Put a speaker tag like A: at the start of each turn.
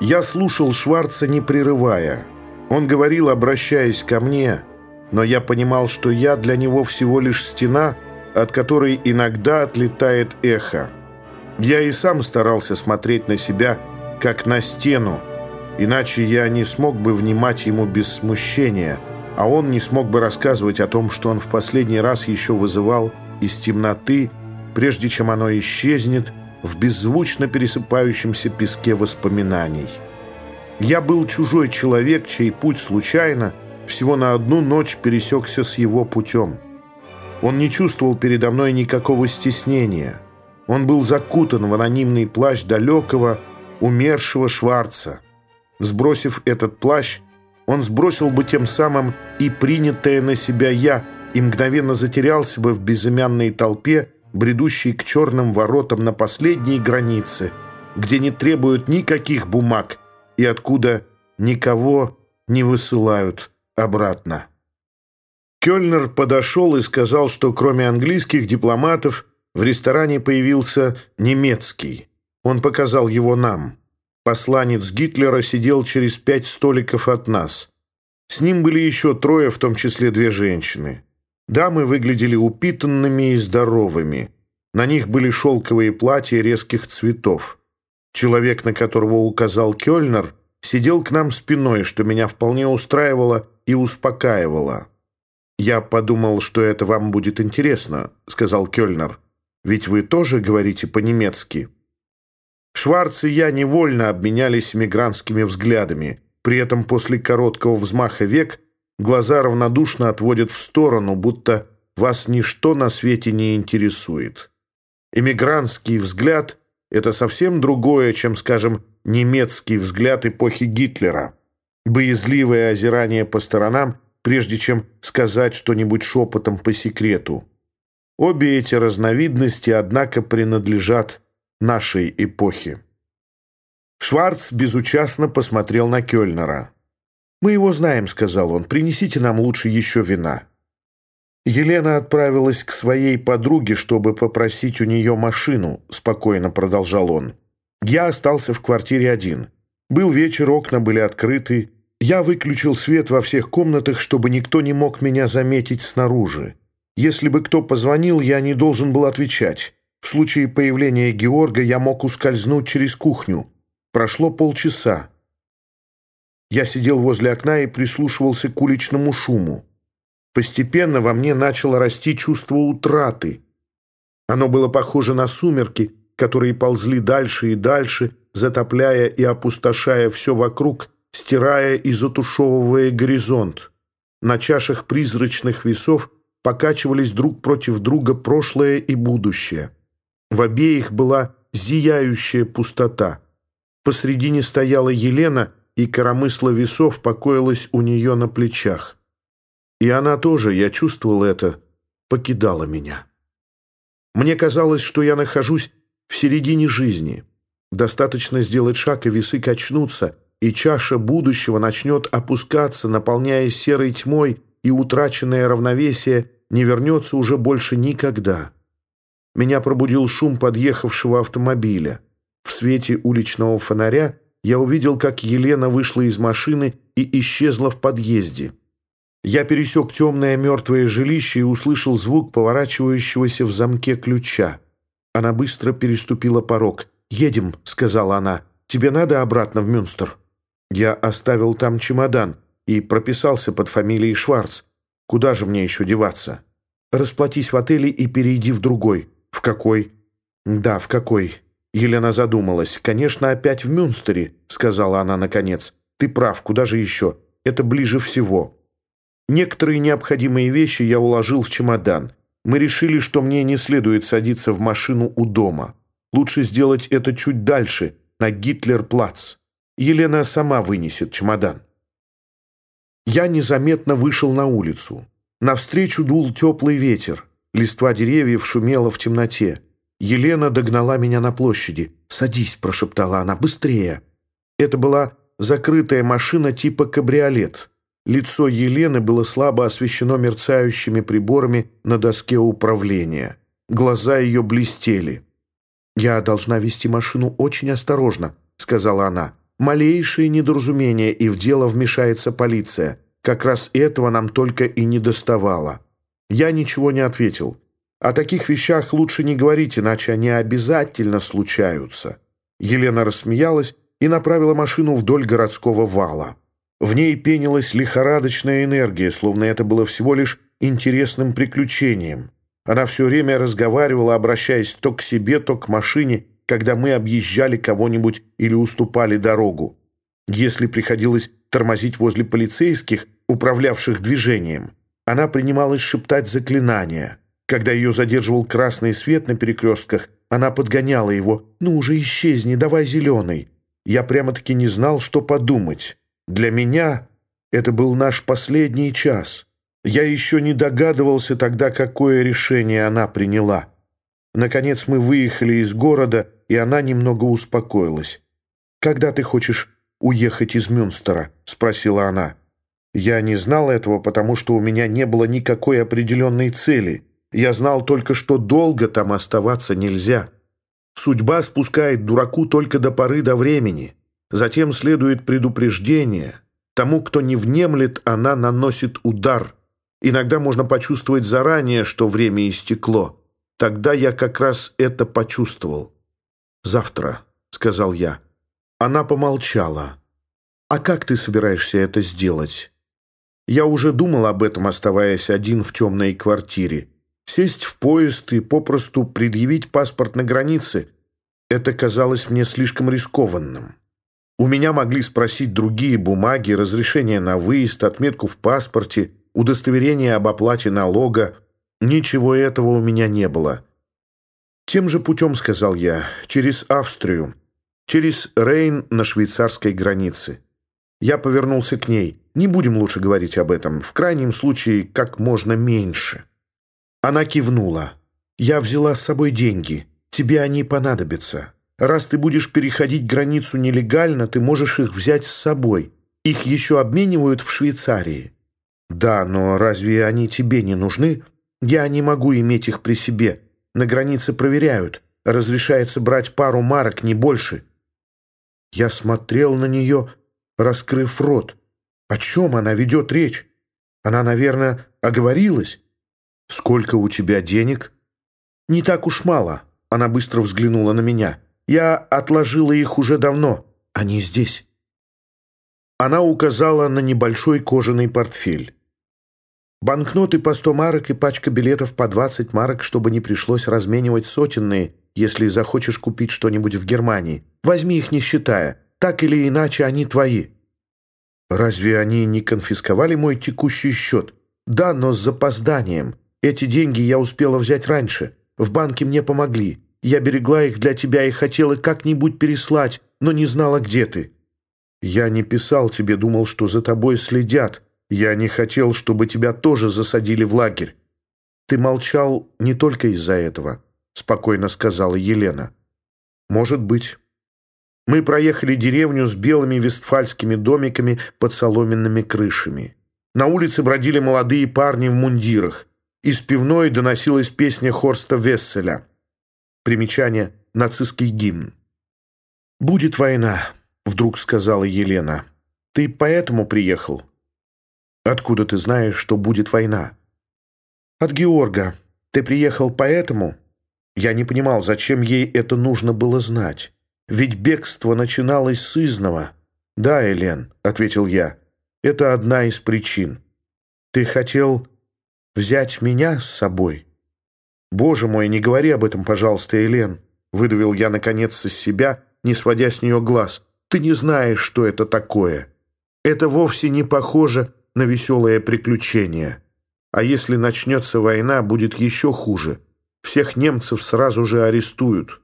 A: Я слушал Шварца, не прерывая. Он говорил, обращаясь ко мне, но я понимал, что я для него всего лишь стена, от которой иногда отлетает эхо. Я и сам старался смотреть на себя, как на стену, иначе я не смог бы внимать ему без смущения, а он не смог бы рассказывать о том, что он в последний раз еще вызывал из темноты, прежде чем оно исчезнет, в беззвучно пересыпающемся песке воспоминаний. Я был чужой человек, чей путь случайно всего на одну ночь пересекся с его путем. Он не чувствовал передо мной никакого стеснения. Он был закутан в анонимный плащ далекого, умершего Шварца. Сбросив этот плащ, он сбросил бы тем самым и принятое на себя «я», и мгновенно затерялся бы в безымянной толпе, бредущий к черным воротам на последней границе, где не требуют никаких бумаг и откуда никого не высылают обратно. Кёльнер подошел и сказал, что кроме английских дипломатов в ресторане появился немецкий. Он показал его нам. Посланец Гитлера сидел через пять столиков от нас. С ним были еще трое, в том числе две женщины. Дамы выглядели упитанными и здоровыми. На них были шелковые платья резких цветов. Человек, на которого указал Кёльнер, сидел к нам спиной, что меня вполне устраивало и успокаивало. «Я подумал, что это вам будет интересно», — сказал Кёльнер. «Ведь вы тоже говорите по-немецки». Шварц и я невольно обменялись мигрантскими взглядами. При этом после короткого взмаха век Глаза равнодушно отводят в сторону, будто вас ничто на свете не интересует. Эмигрантский взгляд — это совсем другое, чем, скажем, немецкий взгляд эпохи Гитлера. Боязливое озирание по сторонам, прежде чем сказать что-нибудь шепотом по секрету. Обе эти разновидности, однако, принадлежат нашей эпохе. Шварц безучастно посмотрел на Кёльнера. «Мы его знаем», — сказал он. «Принесите нам лучше еще вина». Елена отправилась к своей подруге, чтобы попросить у нее машину, — спокойно продолжал он. Я остался в квартире один. Был вечер, окна были открыты. Я выключил свет во всех комнатах, чтобы никто не мог меня заметить снаружи. Если бы кто позвонил, я не должен был отвечать. В случае появления Георга я мог ускользнуть через кухню. Прошло полчаса. Я сидел возле окна и прислушивался к уличному шуму. Постепенно во мне начало расти чувство утраты. Оно было похоже на сумерки, которые ползли дальше и дальше, затопляя и опустошая все вокруг, стирая и затушевывая горизонт. На чашах призрачных весов покачивались друг против друга прошлое и будущее. В обеих была зияющая пустота. Посредине стояла Елена — и коромысло весов покоилось у нее на плечах. И она тоже, я чувствовал это, покидала меня. Мне казалось, что я нахожусь в середине жизни. Достаточно сделать шаг, и весы качнутся, и чаша будущего начнет опускаться, наполняясь серой тьмой, и утраченное равновесие не вернется уже больше никогда. Меня пробудил шум подъехавшего автомобиля. В свете уличного фонаря я увидел, как Елена вышла из машины и исчезла в подъезде. Я пересек темное мертвое жилище и услышал звук поворачивающегося в замке ключа. Она быстро переступила порог. «Едем», — сказала она. «Тебе надо обратно в Мюнстер?» Я оставил там чемодан и прописался под фамилией Шварц. Куда же мне еще деваться? Расплатись в отеле и перейди в другой. В какой? Да, в какой. Елена задумалась. «Конечно, опять в Мюнстере», — сказала она наконец. «Ты прав, куда же еще? Это ближе всего». Некоторые необходимые вещи я уложил в чемодан. Мы решили, что мне не следует садиться в машину у дома. Лучше сделать это чуть дальше, на Гитлер-плац. Елена сама вынесет чемодан. Я незаметно вышел на улицу. Навстречу дул теплый ветер. Листва деревьев шумела в темноте. Елена догнала меня на площади. «Садись», — прошептала она, — «быстрее». Это была закрытая машина типа кабриолет. Лицо Елены было слабо освещено мерцающими приборами на доске управления. Глаза ее блестели. «Я должна вести машину очень осторожно», — сказала она. Малейшее недоразумение, и в дело вмешается полиция. Как раз этого нам только и не доставало. Я ничего не ответил. О таких вещах лучше не говорить, иначе они обязательно случаются. Елена рассмеялась и направила машину вдоль городского вала. В ней пенилась лихорадочная энергия, словно это было всего лишь интересным приключением. Она все время разговаривала, обращаясь то к себе, то к машине, когда мы объезжали кого-нибудь или уступали дорогу. Если приходилось тормозить возле полицейских, управлявших движением, она принималась шептать заклинания. Когда ее задерживал красный свет на перекрестках, она подгоняла его. «Ну уже исчезни, давай зеленый». Я прямо-таки не знал, что подумать. Для меня это был наш последний час. Я еще не догадывался тогда, какое решение она приняла. Наконец мы выехали из города, и она немного успокоилась. «Когда ты хочешь уехать из Мюнстера?» — спросила она. Я не знал этого, потому что у меня не было никакой определенной цели. Я знал только, что долго там оставаться нельзя. Судьба спускает дураку только до поры до времени. Затем следует предупреждение. Тому, кто не внемлет, она наносит удар. Иногда можно почувствовать заранее, что время истекло. Тогда я как раз это почувствовал. «Завтра», — сказал я. Она помолчала. «А как ты собираешься это сделать?» Я уже думал об этом, оставаясь один в темной квартире. Сесть в поезд и попросту предъявить паспорт на границе — это казалось мне слишком рискованным. У меня могли спросить другие бумаги, разрешение на выезд, отметку в паспорте, удостоверение об оплате налога. Ничего этого у меня не было. Тем же путем, сказал я, через Австрию, через Рейн на швейцарской границе. Я повернулся к ней. Не будем лучше говорить об этом. В крайнем случае, как можно меньше. Она кивнула. «Я взяла с собой деньги. Тебе они понадобятся. Раз ты будешь переходить границу нелегально, ты можешь их взять с собой. Их еще обменивают в Швейцарии». «Да, но разве они тебе не нужны? Я не могу иметь их при себе. На границе проверяют. Разрешается брать пару марок, не больше». Я смотрел на нее, раскрыв рот. О чем она ведет речь? Она, наверное, оговорилась. «Сколько у тебя денег?» «Не так уж мало», — она быстро взглянула на меня. «Я отложила их уже давно. Они здесь». Она указала на небольшой кожаный портфель. «Банкноты по сто марок и пачка билетов по двадцать марок, чтобы не пришлось разменивать сотенные, если захочешь купить что-нибудь в Германии. Возьми их не считая. Так или иначе, они твои». «Разве они не конфисковали мой текущий счет?» «Да, но с запозданием. Эти деньги я успела взять раньше. В банке мне помогли. Я берегла их для тебя и хотела как-нибудь переслать, но не знала, где ты. Я не писал тебе, думал, что за тобой следят. Я не хотел, чтобы тебя тоже засадили в лагерь. Ты молчал не только из-за этого, спокойно сказала Елена. Может быть. Мы проехали деревню с белыми вестфальскими домиками под соломенными крышами. На улице бродили молодые парни в мундирах. Из пивной доносилась песня Хорста Весселя. Примечание «Нацистский гимн». «Будет война», — вдруг сказала Елена. «Ты поэтому приехал?» «Откуда ты знаешь, что будет война?» «От Георга. Ты приехал поэтому?» Я не понимал, зачем ей это нужно было знать. Ведь бегство начиналось с изного. «Да, Элен», — ответил я, — «это одна из причин. Ты хотел Взять меня с собой? Боже мой, не говори об этом, пожалуйста, Элен. Выдавил я, наконец, из себя, не сводя с нее глаз. Ты не знаешь, что это такое. Это вовсе не похоже на веселое приключение. А если начнется война, будет еще хуже. Всех немцев сразу же арестуют.